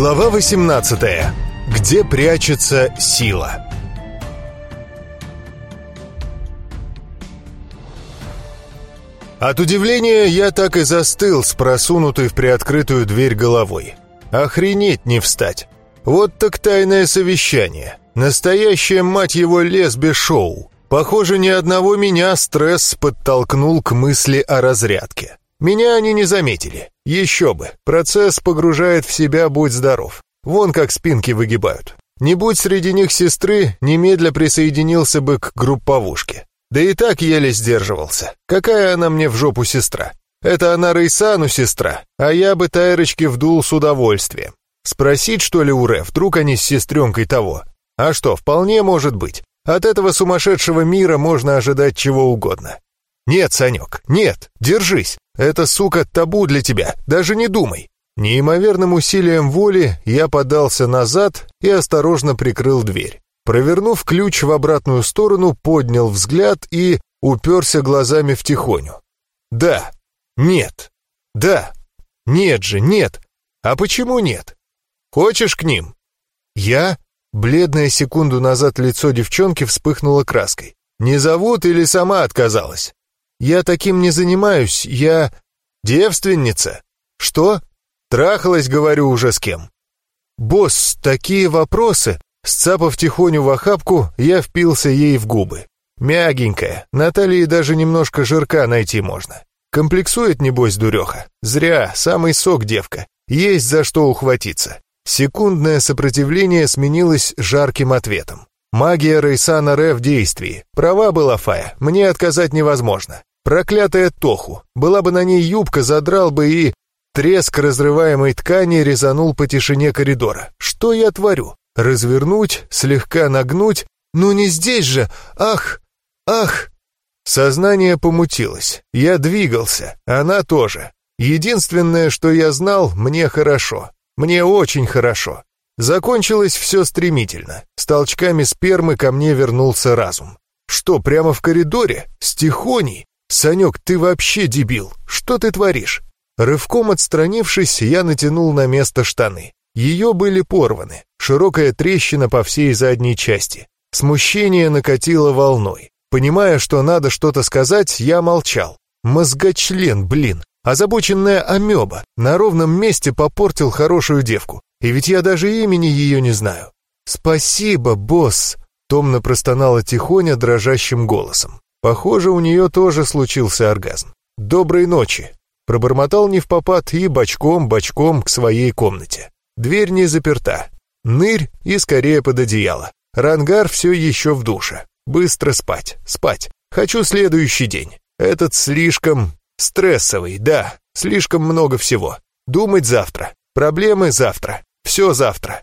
Глава 18. Где прячется сила? От удивления я так и застыл с просунутой в приоткрытую дверь головой. Охренеть не встать. Вот так тайное совещание. Настоящее, мать его, лесби-шоу. Похоже, ни одного меня стресс подтолкнул к мысли о разрядке. Меня они не заметили. Еще бы. Процесс погружает в себя «Будь здоров». Вон как спинки выгибают. Не будь среди них сестры, немедля присоединился бы к групповушке. Да и так еле сдерживался. Какая она мне в жопу сестра? Это она Рейсану сестра, а я бы Тайрочке вдул с удовольствием. Спросить, что ли, у Ре, вдруг они с сестренкой того? А что, вполне может быть. От этого сумасшедшего мира можно ожидать чего угодно. Нет, Санек, нет, держись. Это, сука, табу для тебя, даже не думай. Неимоверным усилием воли я подался назад и осторожно прикрыл дверь. Провернув ключ в обратную сторону, поднял взгляд и уперся глазами в тихоню. Да, нет, да, нет же, нет. А почему нет? Хочешь к ним? Я? Бледное секунду назад лицо девчонки вспыхнуло краской. Не зовут или сама отказалась? Я таким не занимаюсь, я... Девственница? Что? Трахалась, говорю, уже с кем? Босс, такие вопросы. Сцапав тихоню в охапку, я впился ей в губы. Мягенькая, на талии даже немножко жирка найти можно. Комплексует, небось, дуреха. Зря, самый сок девка. Есть за что ухватиться. Секундное сопротивление сменилось жарким ответом. Магия Рейсана Ре в действии. Права была Фая, мне отказать невозможно. Проклятая Тоху. Была бы на ней юбка, задрал бы и... Треск разрываемой ткани резанул по тишине коридора. Что я творю? Развернуть, слегка нагнуть? Ну не здесь же! Ах! Ах! Сознание помутилось. Я двигался, она тоже. Единственное, что я знал, мне хорошо. Мне очень хорошо. Закончилось все стремительно. С толчками спермы ко мне вернулся разум. Что, прямо в коридоре? С тихоней? «Санек, ты вообще дебил! Что ты творишь?» Рывком отстранившись, я натянул на место штаны. Ее были порваны, широкая трещина по всей задней части. Смущение накатило волной. Понимая, что надо что-то сказать, я молчал. Мозгочлен, блин, озабоченная амеба, на ровном месте попортил хорошую девку. И ведь я даже имени ее не знаю. «Спасибо, босс!» — томно простонала Тихоня дрожащим голосом. Похоже, у нее тоже случился оргазм. «Доброй ночи!» Пробормотал не в попад и бочком-бочком к своей комнате. Дверь не заперта. Нырь и скорее под одеяло. Рангар все еще в душе. Быстро спать, спать. Хочу следующий день. Этот слишком стрессовый, да, слишком много всего. Думать завтра. Проблемы завтра. Все завтра.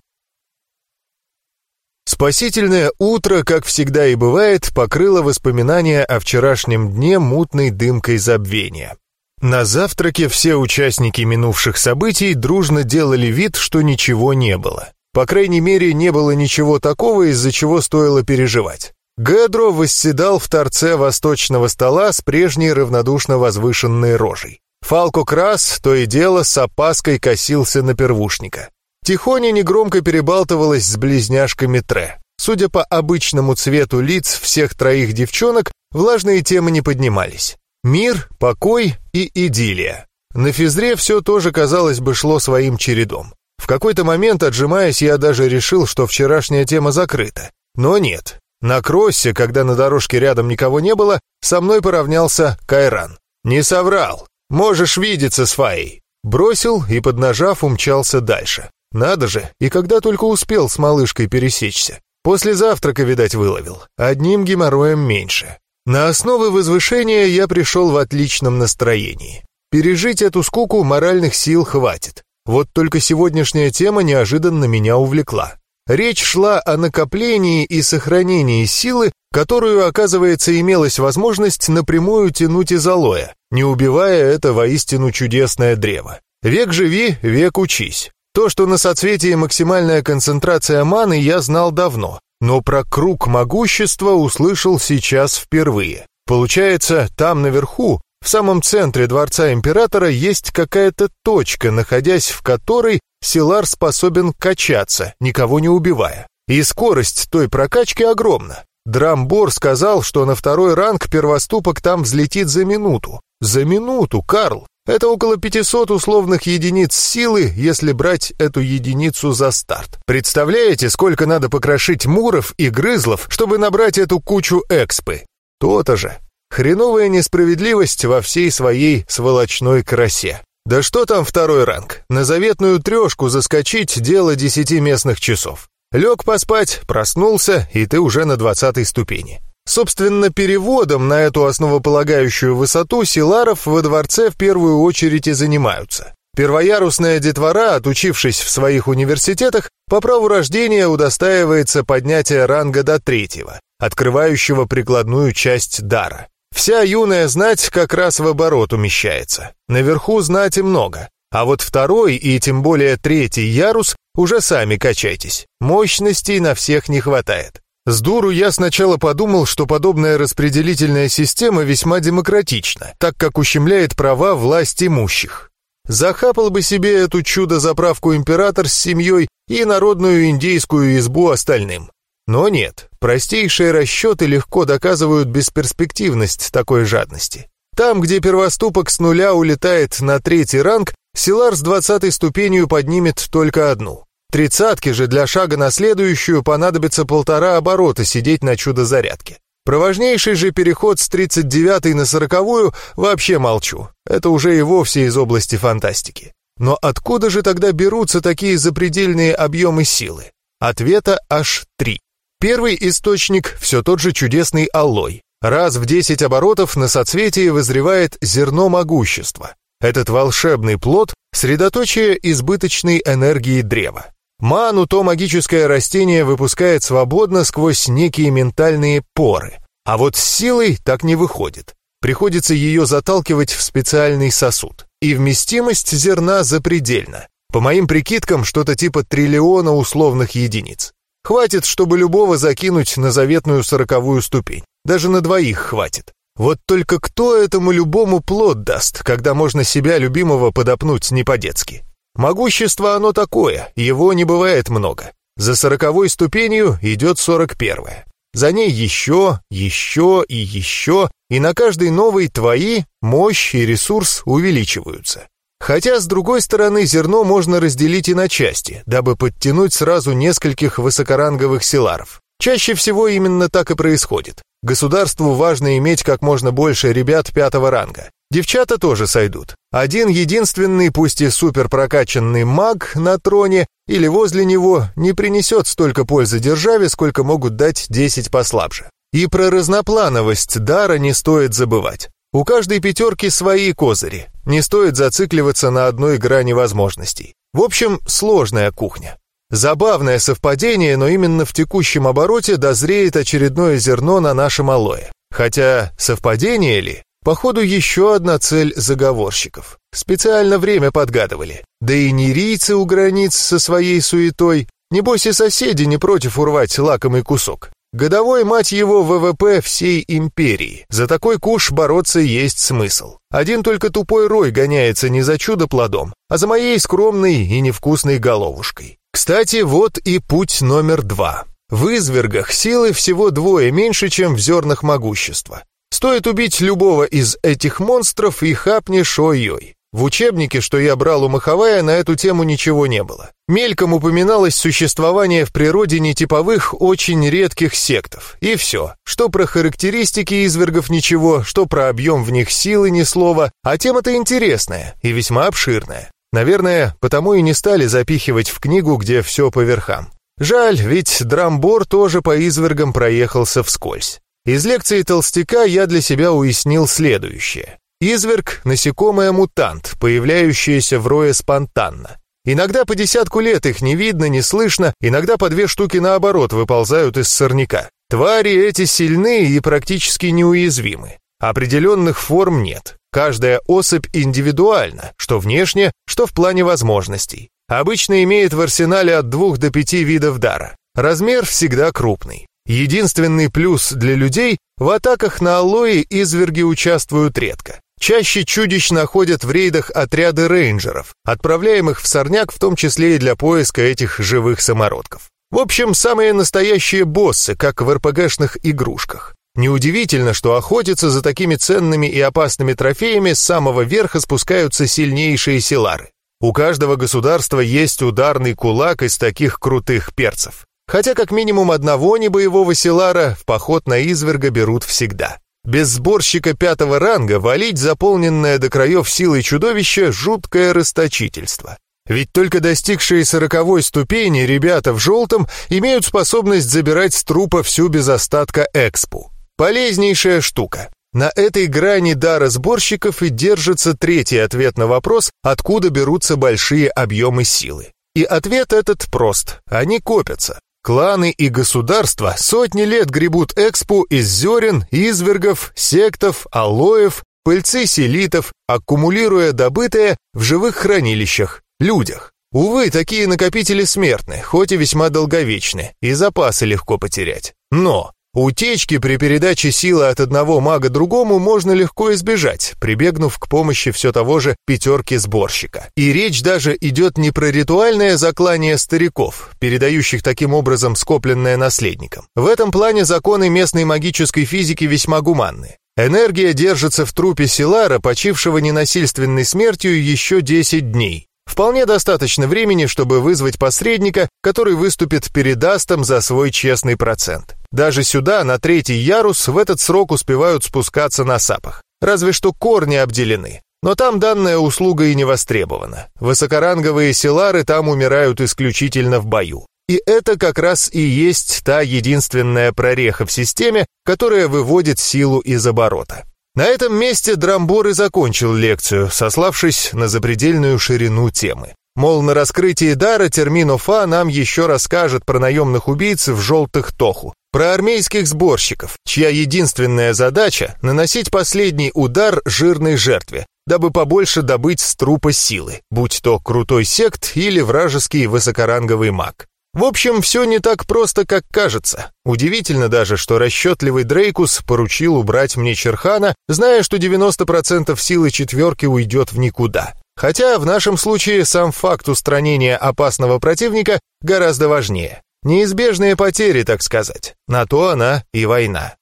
Спасительное утро, как всегда и бывает, покрыло воспоминания о вчерашнем дне мутной дымкой забвения. На завтраке все участники минувших событий дружно делали вид, что ничего не было. По крайней мере, не было ничего такого, из-за чего стоило переживать. Гэдро восседал в торце восточного стола с прежней равнодушно возвышенной рожей. Фалко Крас то и дело с опаской косился на первушника. Тихоня негромко перебалтывалась с близняшками Тре. Судя по обычному цвету лиц всех троих девчонок, влажные темы не поднимались. Мир, покой и идиллия. На физре все тоже, казалось бы, шло своим чередом. В какой-то момент, отжимаясь, я даже решил, что вчерашняя тема закрыта. Но нет. На кроссе, когда на дорожке рядом никого не было, со мной поравнялся Кайран. «Не соврал. Можешь видеться с Фаей». Бросил и, поднажав, умчался дальше. Надо же, и когда только успел с малышкой пересечься. После завтрака, видать, выловил. Одним геморроем меньше. На основы возвышения я пришел в отличном настроении. Пережить эту скуку моральных сил хватит. Вот только сегодняшняя тема неожиданно меня увлекла. Речь шла о накоплении и сохранении силы, которую, оказывается, имелась возможность напрямую тянуть из алоя, не убивая это воистину чудесное древо. Век живи, век учись. То, что на соцветии максимальная концентрация маны, я знал давно, но про круг могущества услышал сейчас впервые. Получается, там наверху, В самом центре дворца императора есть какая-то точка, находясь в которой Силар способен качаться, никого не убивая. И скорость той прокачки огромна. Драмбор сказал, что на второй ранг первоступок там взлетит за минуту. За минуту, Карл! Это около 500 условных единиц силы, если брать эту единицу за старт. Представляете, сколько надо покрошить муров и грызлов, чтобы набрать эту кучу экспы? То-то же. Хреновая несправедливость во всей своей сволочной красе. Да что там второй ранг? На заветную трешку заскочить — дело десяти местных часов. Лег поспать, проснулся, и ты уже на двадцатой ступени. Собственно, переводом на эту основополагающую высоту Силаров во дворце в первую очередь и занимаются. Первоярусная детвора, отучившись в своих университетах, по праву рождения удостаивается поднятия ранга до третьего, открывающего прикладную часть дара. Вся юная знать как раз в оборот умещается. Наверху знати много. А вот второй и тем более третий ярус уже сами качайтесь. Мощностей на всех не хватает. С дуру я сначала подумал, что подобная распределительная система весьма демократична, так как ущемляет права власть имущих. Захапал бы себе эту чудо-заправку император с семьей и народную индейскую избу остальным. Но нет, простейшие расчеты легко доказывают бесперспективность такой жадности. Там, где первоступок с нуля улетает на третий ранг, Силар с двадцатой ступенью поднимет только одну. Тридцатки же для шага на следующую понадобится полтора оборота сидеть на чудо-зарядке. Про важнейший же переход с 39-й на 40-ю вообще молчу. Это уже и вовсе из области фантастики. Но откуда же тогда берутся такие запредельные объемы силы? Ответа аж три. Первый источник — все тот же чудесный аллой. Раз в 10 оборотов на соцветии вызревает зерно могущества. Этот волшебный плод — средоточие избыточной энергии древа. Ману то магическое растение выпускает свободно сквозь некие ментальные поры. А вот с силой так не выходит. Приходится ее заталкивать в специальный сосуд. И вместимость зерна запредельна. По моим прикидкам, что-то типа триллиона условных единиц. Хватит, чтобы любого закинуть на заветную сороковую ступень. Даже на двоих хватит. Вот только кто этому любому плод даст, когда можно себя любимого подопнуть не по-детски? Могущество оно такое, его не бывает много. За сороковой ступенью идет сорок первая. За ней еще, еще и еще, и на каждой новой твои мощь и ресурс увеличиваются. Хотя, с другой стороны, зерно можно разделить и на части, дабы подтянуть сразу нескольких высокоранговых силаров. Чаще всего именно так и происходит. Государству важно иметь как можно больше ребят пятого ранга. Девчата тоже сойдут. Один единственный, пусть и супер прокачанный маг на троне или возле него не принесет столько пользы державе, сколько могут дать 10 послабже. И про разноплановость дара не стоит забывать. У каждой пятерки свои козыри. Не стоит зацикливаться на одной грани возможностей. В общем, сложная кухня. Забавное совпадение, но именно в текущем обороте дозреет очередное зерно на нашем алое. Хотя совпадение ли? Походу, еще одна цель заговорщиков. Специально время подгадывали. Да и нерийцы у границ со своей суетой. Небось и соседи не против урвать лакомый кусок. Годовой, мать его, ВВП всей империи. За такой куш бороться есть смысл. Один только тупой рой гоняется не за чудо-плодом, а за моей скромной и невкусной головушкой. Кстати, вот и путь номер два. В извергах силы всего двое меньше, чем в зернах могущества. Стоит убить любого из этих монстров и хапнешь ой-ой. В учебнике, что я брал у Маховая, на эту тему ничего не было. Мельком упоминалось существование в природе нетиповых, очень редких сектов. И все. Что про характеристики извергов ничего, что про объем в них силы ни слова, а тема-то интересная и весьма обширная. Наверное, потому и не стали запихивать в книгу, где все по верхам. Жаль, ведь Драмбор тоже по извергам проехался вскользь. Из лекции Толстяка я для себя уяснил следующее. Изверг — насекомое-мутант, появляющееся в рое спонтанно. Иногда по десятку лет их не видно, не слышно, иногда по две штуки наоборот выползают из сорняка. Твари эти сильны и практически неуязвимы. Определенных форм нет. Каждая особь индивидуальна, что внешне, что в плане возможностей. Обычно имеет в арсенале от двух до пяти видов дара. Размер всегда крупный. Единственный плюс для людей – в атаках на алоэ изверги участвуют редко. Чаще чудищ находят в рейдах отряды рейнджеров, отправляемых в Сорняк в том числе и для поиска этих живых самородков. В общем, самые настоящие боссы, как в РПГшных игрушках. Неудивительно, что охотиться за такими ценными и опасными трофеями с самого верха спускаются сильнейшие силары. У каждого государства есть ударный кулак из таких крутых перцев. Хотя как минимум одного небоевого селара в поход на изверга берут всегда. Без сборщика пятого ранга валить заполненное до краев силой чудовище – жуткое расточительство. Ведь только достигшие сороковой ступени ребята в желтом имеют способность забирать с трупа всю без остатка экспу. Полезнейшая штука. На этой грани дара сборщиков и держится третий ответ на вопрос, откуда берутся большие объемы силы. И ответ этот прост. Они копятся. Кланы и государства сотни лет гребут экспу из зерен, извергов, сектов, алоев, пыльцы селитов, аккумулируя добытое в живых хранилищах, людях. Увы, такие накопители смертны, хоть и весьма долговечны, и запасы легко потерять. Но Утечки при передаче силы от одного мага другому можно легко избежать, прибегнув к помощи все того же пятерки сборщика. И речь даже идет не про ритуальное заклание стариков, передающих таким образом скопленное наследникам. В этом плане законы местной магической физики весьма гуманны. Энергия держится в трупе Силара, почившего ненасильственной смертью еще 10 дней. Вполне достаточно времени, чтобы вызвать посредника, который выступит перед Астом за свой честный процент. Даже сюда, на третий ярус, в этот срок успевают спускаться на сапах. Разве что корни обделены. Но там данная услуга и не востребована. Высокоранговые селары там умирают исключительно в бою. И это как раз и есть та единственная прореха в системе, которая выводит силу из оборота. На этом месте Драмбор и закончил лекцию, сославшись на запредельную ширину темы. Мол, на раскрытии дара Терминофа нам еще расскажет про наемных убийц в желтых тоху, про армейских сборщиков, чья единственная задача — наносить последний удар жирной жертве, дабы побольше добыть с трупа силы, будь то крутой сект или вражеский высокоранговый маг. В общем, все не так просто, как кажется. Удивительно даже, что расчетливый Дрейкус поручил убрать мне Черхана, зная, что 90% силы четверки уйдет в никуда. Хотя в нашем случае сам факт устранения опасного противника гораздо важнее. Неизбежные потери, так сказать. На то она и война.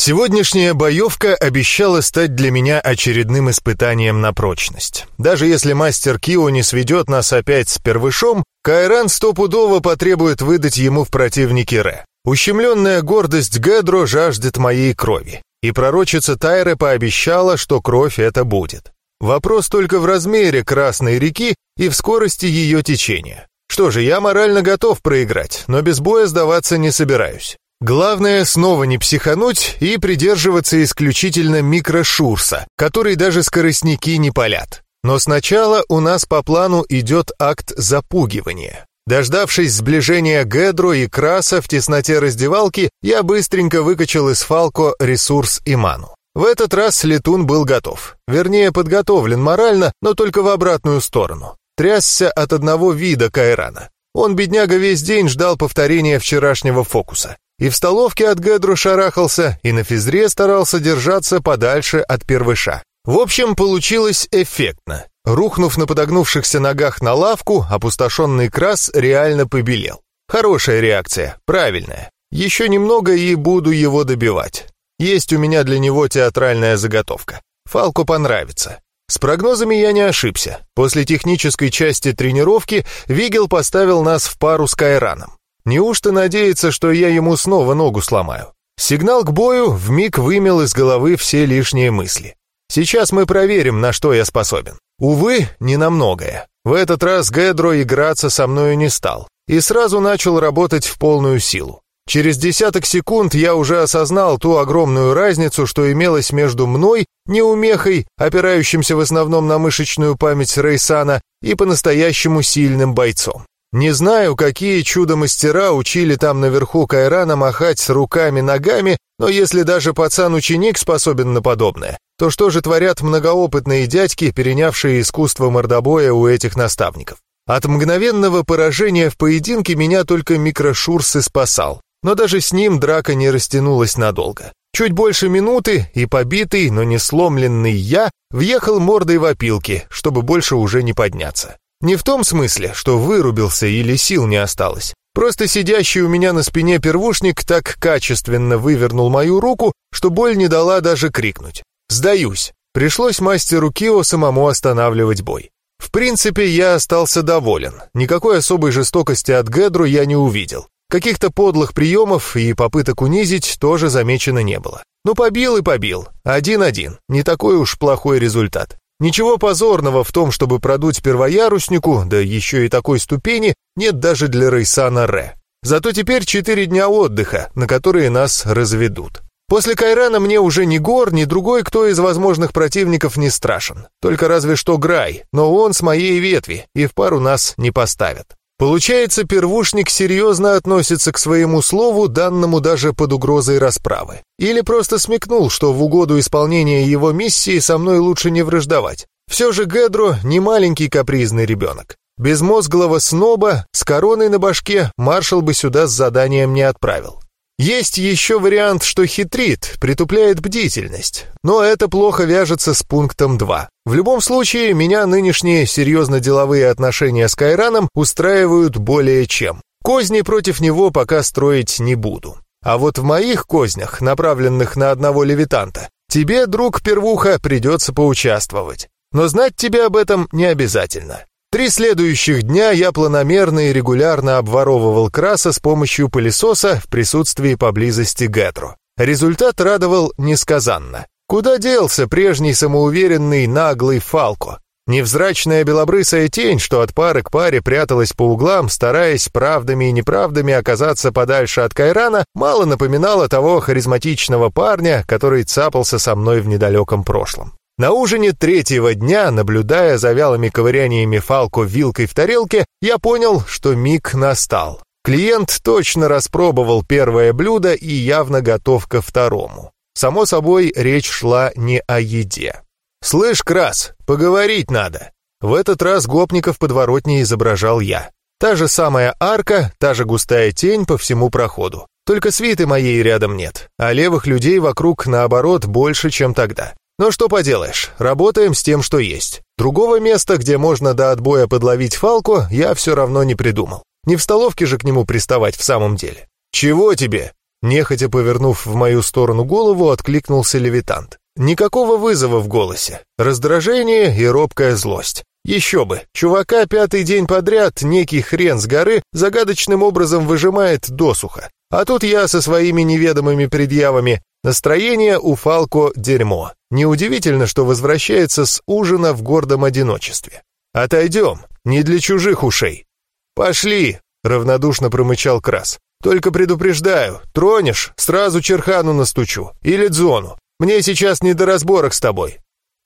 Сегодняшняя боевка обещала стать для меня очередным испытанием на прочность. Даже если мастер Кио не сведет нас опять с первышом, Кайран стопудово потребует выдать ему в противнике Ре. Ущемленная гордость Гедро жаждет моей крови. И пророчица Тайре пообещала, что кровь это будет. Вопрос только в размере Красной реки и в скорости ее течения. Что же, я морально готов проиграть, но без боя сдаваться не собираюсь. Главное снова не психануть и придерживаться исключительно микрошурса, который даже скоростники не палят. Но сначала у нас по плану идет акт запугивания. Дождавшись сближения Гедро и Краса в тесноте раздевалки, я быстренько выкачал из Фалко ресурс и ману. В этот раз летун был готов. Вернее, подготовлен морально, но только в обратную сторону трясся от одного вида Кайрана. Он, бедняга, весь день ждал повторения вчерашнего фокуса. И в столовке от Гедру шарахался, и на физре старался держаться подальше от первыша. В общем, получилось эффектно. Рухнув на подогнувшихся ногах на лавку, опустошенный крас реально побелел. Хорошая реакция, правильная. Еще немного и буду его добивать. Есть у меня для него театральная заготовка. Фалку понравится. С прогнозами я не ошибся. После технической части тренировки Вигел поставил нас в пару с Кайраном. Неужто надеется, что я ему снова ногу сломаю? Сигнал к бою вмиг вымел из головы все лишние мысли. Сейчас мы проверим, на что я способен. Увы, не на многое. В этот раз Гедро играться со мною не стал и сразу начал работать в полную силу. Через десяток секунд я уже осознал ту огромную разницу, что имелась между мной, неумехой, опирающимся в основном на мышечную память Рейсана, и по-настоящему сильным бойцом. Не знаю, какие чудо-мастера учили там наверху Кайрана махать руками-ногами, но если даже пацан-ученик способен на подобное, то что же творят многоопытные дядьки, перенявшие искусство мордобоя у этих наставников? От мгновенного поражения в поединке меня только микрошурс и спасал. Но даже с ним драка не растянулась надолго. Чуть больше минуты, и побитый, но не сломленный я въехал мордой в опилки, чтобы больше уже не подняться. Не в том смысле, что вырубился или сил не осталось. Просто сидящий у меня на спине первушник так качественно вывернул мою руку, что боль не дала даже крикнуть. «Сдаюсь!» Пришлось мастеру Кио самому останавливать бой. В принципе, я остался доволен. Никакой особой жестокости от Гедру я не увидел. Каких-то подлых приемов и попыток унизить тоже замечено не было. Ну, побил и побил. Один-один. Не такой уж плохой результат. Ничего позорного в том, чтобы продуть первояруснику, да еще и такой ступени, нет даже для Рейсана Ре. Зато теперь четыре дня отдыха, на которые нас разведут. После Кайрана мне уже ни Гор, ни другой кто из возможных противников не страшен. Только разве что Грай, но он с моей ветви, и в пару нас не поставят. Получается, первушник серьезно относится к своему слову, данному даже под угрозой расправы. Или просто смекнул, что в угоду исполнения его миссии со мной лучше не враждовать. Все же Гедро не маленький капризный ребенок. Безмозглого сноба с короной на башке маршал бы сюда с заданием не отправил. Есть еще вариант, что хитрит, притупляет бдительность, но это плохо вяжется с пунктом 2. В любом случае, меня нынешние серьезно-деловые отношения с Кайраном устраивают более чем. Козни против него пока строить не буду. А вот в моих кознях, направленных на одного левитанта, тебе, друг Первуха, придется поучаствовать. Но знать тебе об этом не обязательно. Три следующих дня я планомерно и регулярно обворовывал краса с помощью пылесоса в присутствии поблизости Гетро. Результат радовал несказанно. Куда делся прежний самоуверенный наглый Фалко? Невзрачная белобрысая тень, что от пары к паре пряталась по углам, стараясь правдами и неправдами оказаться подальше от Кайрана, мало напоминала того харизматичного парня, который цапался со мной в недалеком прошлом. На ужине третьего дня, наблюдая за вялыми ковыряниями Фалко вилкой в тарелке, я понял, что миг настал. Клиент точно распробовал первое блюдо и явно готов ко второму. Само собой, речь шла не о еде. «Слышь, Крас, поговорить надо!» В этот раз гопников подворотни изображал я. Та же самая арка, та же густая тень по всему проходу. Только свиты моей рядом нет, а левых людей вокруг, наоборот, больше, чем тогда. Но что поделаешь, работаем с тем, что есть. Другого места, где можно до отбоя подловить Фалку, я все равно не придумал. Не в столовке же к нему приставать в самом деле. «Чего тебе?» Нехотя повернув в мою сторону голову, откликнулся левитант. Никакого вызова в голосе. Раздражение и робкая злость. Еще бы, чувака пятый день подряд некий хрен с горы загадочным образом выжимает досуха. А тут я со своими неведомыми предъявами. Настроение у Фалко дерьмо. Неудивительно, что возвращается с ужина в гордом одиночестве. «Отойдем, не для чужих ушей». «Пошли», — равнодушно промычал Крас. «Только предупреждаю, тронешь, сразу Черхану настучу. Или Дзону. Мне сейчас не до разборок с тобой».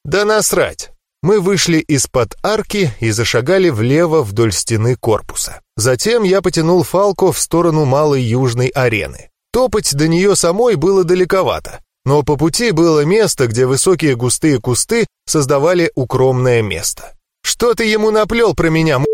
«Да насрать». Мы вышли из-под арки и зашагали влево вдоль стены корпуса. Затем я потянул Фалко в сторону малой южной арены. Топать до нее самой было далековато, но по пути было место, где высокие густые кусты создавали укромное место. «Что ты ему наплел про меня, м...»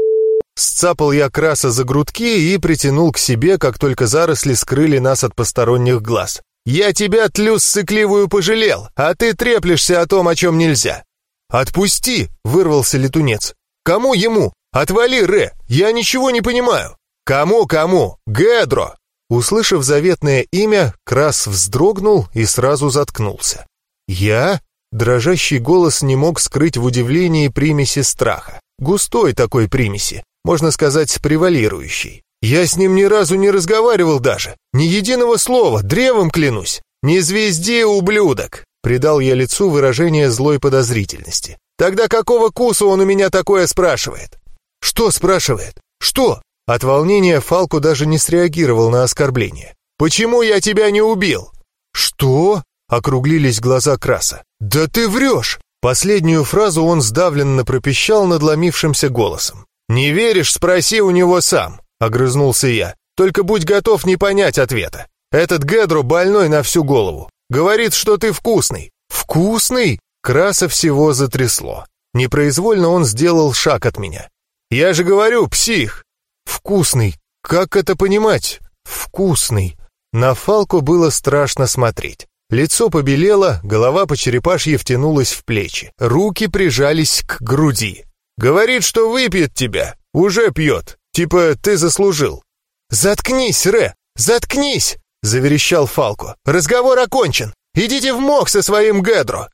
Сцапал я краса за грудки и притянул к себе, как только заросли скрыли нас от посторонних глаз. «Я тебя, тлю сыкливую, пожалел, а ты треплешься о том, о чем нельзя». «Отпусти!» — вырвался летунец. «Кому ему? Отвали, Ре! Я ничего не понимаю!» «Кому-кому? Гедро!» Услышав заветное имя, Крас вздрогнул и сразу заткнулся. «Я?» Дрожащий голос не мог скрыть в удивлении примеси страха. Густой такой примеси, можно сказать, превалирующий. Я с ним ни разу не разговаривал даже, ни единого слова, древом клянусь. «Не звезди, ублюдок!» Придал я лицу выражение злой подозрительности. «Тогда какого куса он у меня такое спрашивает?» «Что спрашивает? Что?» От волнения Фалку даже не среагировал на оскорбление. «Почему я тебя не убил?» «Что?» — округлились глаза Краса. «Да ты врешь!» Последнюю фразу он сдавленно пропищал надломившимся голосом. «Не веришь? Спроси у него сам», — огрызнулся я. «Только будь готов не понять ответа. Этот Гедро больной на всю голову. Говорит, что ты вкусный». «Вкусный?» Краса всего затрясло. Непроизвольно он сделал шаг от меня. «Я же говорю, псих!» Вкусный. Как это понимать? Вкусный. На Фалку было страшно смотреть. Лицо побелело, голова по черепашье втянулась в плечи, руки прижались к груди. «Говорит, что выпьет тебя. Уже пьет. Типа ты заслужил». «Заткнись, Ре! Заткнись!» — заверещал Фалку. «Разговор окончен! Идите в мох со своим Гедро!»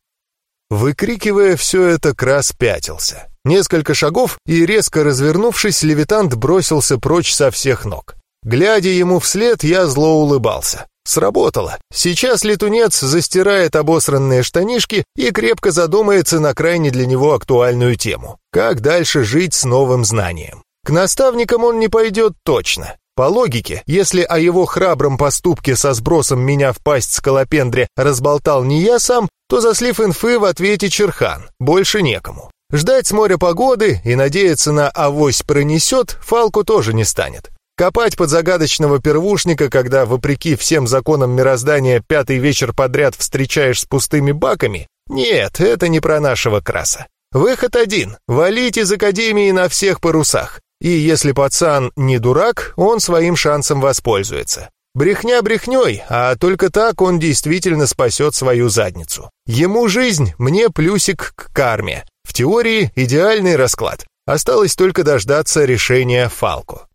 Выкрикивая все это, Крас пятился. Несколько шагов, и, резко развернувшись, левитант бросился прочь со всех ног. Глядя ему вслед, я зло улыбался. Сработало. Сейчас летунец застирает обосранные штанишки и крепко задумается на крайне для него актуальную тему. Как дальше жить с новым знанием? К наставникам он не пойдет точно. По логике, если о его храбром поступке со сбросом меня в пасть скалопендре разболтал не я сам, то за слив инфы в ответе Черхан, больше некому. Ждать с моря погоды и надеяться на авось пронесет Фалку тоже не станет. Копать под загадочного первушника, когда, вопреки всем законам мироздания, пятый вечер подряд встречаешь с пустыми баками? Нет, это не про нашего краса. Выход один — валить из Академии на всех парусах. И если пацан не дурак, он своим шансом воспользуется. Брехня брехней, а только так он действительно спасет свою задницу. Ему жизнь, мне плюсик к карме. В теории идеальный расклад. Осталось только дождаться решения Фалку.